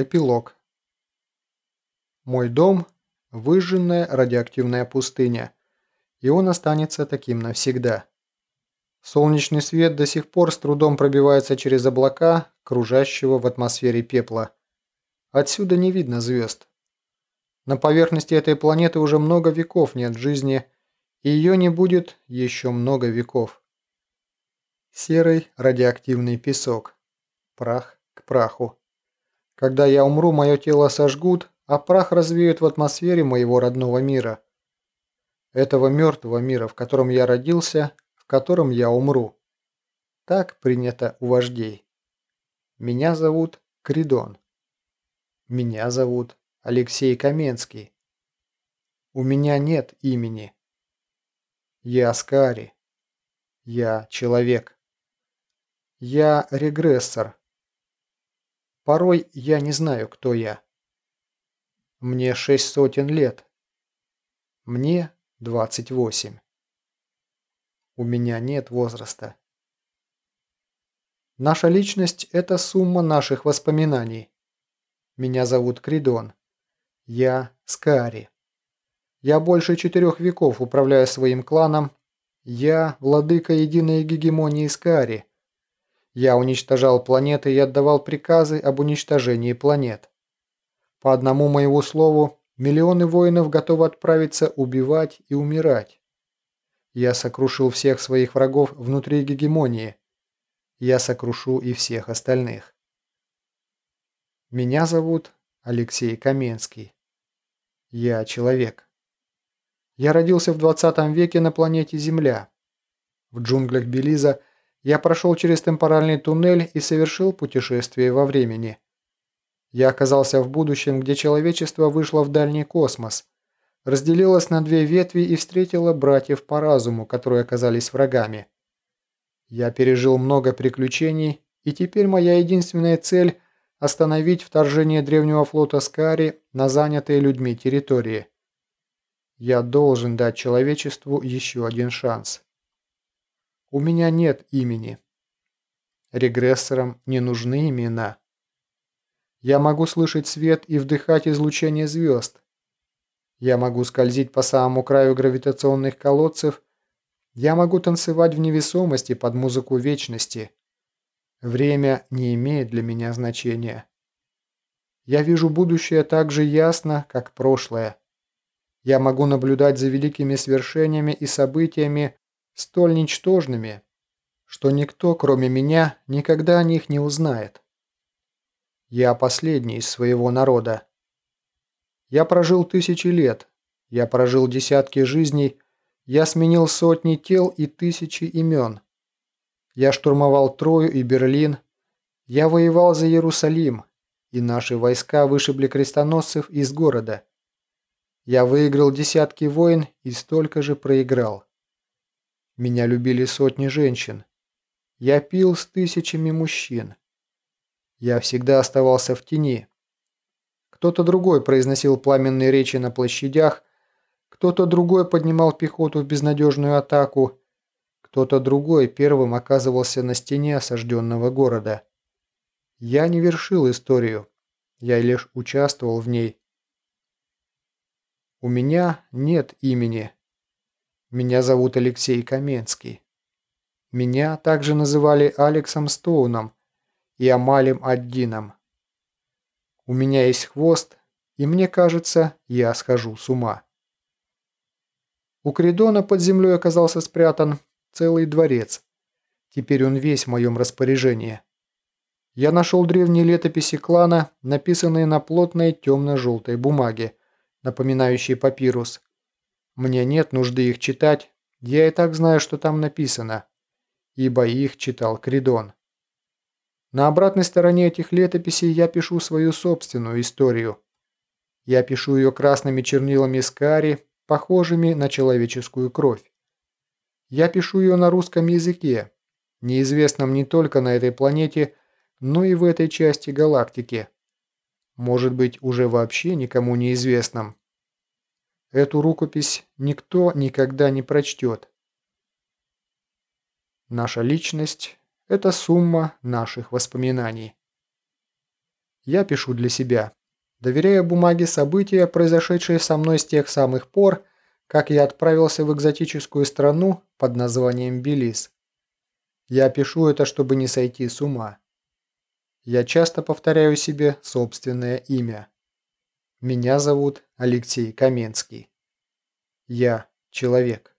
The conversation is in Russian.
Эпилог. Мой дом – выжженная радиоактивная пустыня, и он останется таким навсегда. Солнечный свет до сих пор с трудом пробивается через облака, кружащего в атмосфере пепла. Отсюда не видно звезд. На поверхности этой планеты уже много веков нет жизни, и ее не будет еще много веков. Серый радиоактивный песок. Прах к праху. Когда я умру, мое тело сожгут, а прах развеют в атмосфере моего родного мира. Этого мертвого мира, в котором я родился, в котором я умру. Так принято у вождей. Меня зовут Кридон. Меня зовут Алексей Каменский. У меня нет имени. Я Скари. Я человек. Я регрессор. Порой я не знаю, кто я. Мне шесть сотен лет. Мне двадцать восемь. У меня нет возраста. Наша личность – это сумма наших воспоминаний. Меня зовут Кридон. Я Скари. Я больше четырех веков управляю своим кланом. Я владыка единой гегемонии Скари – я уничтожал планеты и отдавал приказы об уничтожении планет. По одному моему слову, миллионы воинов готовы отправиться убивать и умирать. Я сокрушил всех своих врагов внутри гегемонии. Я сокрушу и всех остальных. Меня зовут Алексей Каменский. Я человек. Я родился в 20 веке на планете Земля. В джунглях Белиза я прошел через темпоральный туннель и совершил путешествие во времени. Я оказался в будущем, где человечество вышло в дальний космос, разделилось на две ветви и встретило братьев по разуму, которые оказались врагами. Я пережил много приключений, и теперь моя единственная цель – остановить вторжение древнего флота Скари на занятые людьми территории. Я должен дать человечеству еще один шанс. У меня нет имени. Регрессорам не нужны имена. Я могу слышать свет и вдыхать излучение звезд. Я могу скользить по самому краю гравитационных колодцев. Я могу танцевать в невесомости под музыку вечности. Время не имеет для меня значения. Я вижу будущее так же ясно, как прошлое. Я могу наблюдать за великими свершениями и событиями, столь ничтожными, что никто, кроме меня, никогда о них не узнает. Я последний из своего народа. Я прожил тысячи лет, я прожил десятки жизней, я сменил сотни тел и тысячи имен. Я штурмовал Трою и Берлин, я воевал за Иерусалим, и наши войска вышибли крестоносцев из города. Я выиграл десятки войн и столько же проиграл. Меня любили сотни женщин. Я пил с тысячами мужчин. Я всегда оставался в тени. Кто-то другой произносил пламенные речи на площадях, кто-то другой поднимал пехоту в безнадежную атаку, кто-то другой первым оказывался на стене осажденного города. Я не вершил историю, я лишь участвовал в ней. У меня нет имени. Меня зовут Алексей Каменский. Меня также называли Алексом Стоуном и Амалем Аддином. У меня есть хвост, и мне кажется, я схожу с ума. У Кридона под землей оказался спрятан целый дворец. Теперь он весь в моем распоряжении. Я нашел древние летописи клана, написанные на плотной темно-желтой бумаге, напоминающей папирус, мне нет нужды их читать, я и так знаю, что там написано, ибо их читал Кридон. На обратной стороне этих летописей я пишу свою собственную историю. Я пишу ее красными чернилами скари, похожими на человеческую кровь. Я пишу ее на русском языке, неизвестном не только на этой планете, но и в этой части галактики. Может быть, уже вообще никому неизвестном. Эту рукопись никто никогда не прочтет. Наша личность – это сумма наших воспоминаний. Я пишу для себя. Доверяя бумаге события, произошедшие со мной с тех самых пор, как я отправился в экзотическую страну под названием Белиз. Я пишу это, чтобы не сойти с ума. Я часто повторяю себе собственное имя. Меня зовут Алексей Каменский. Я человек.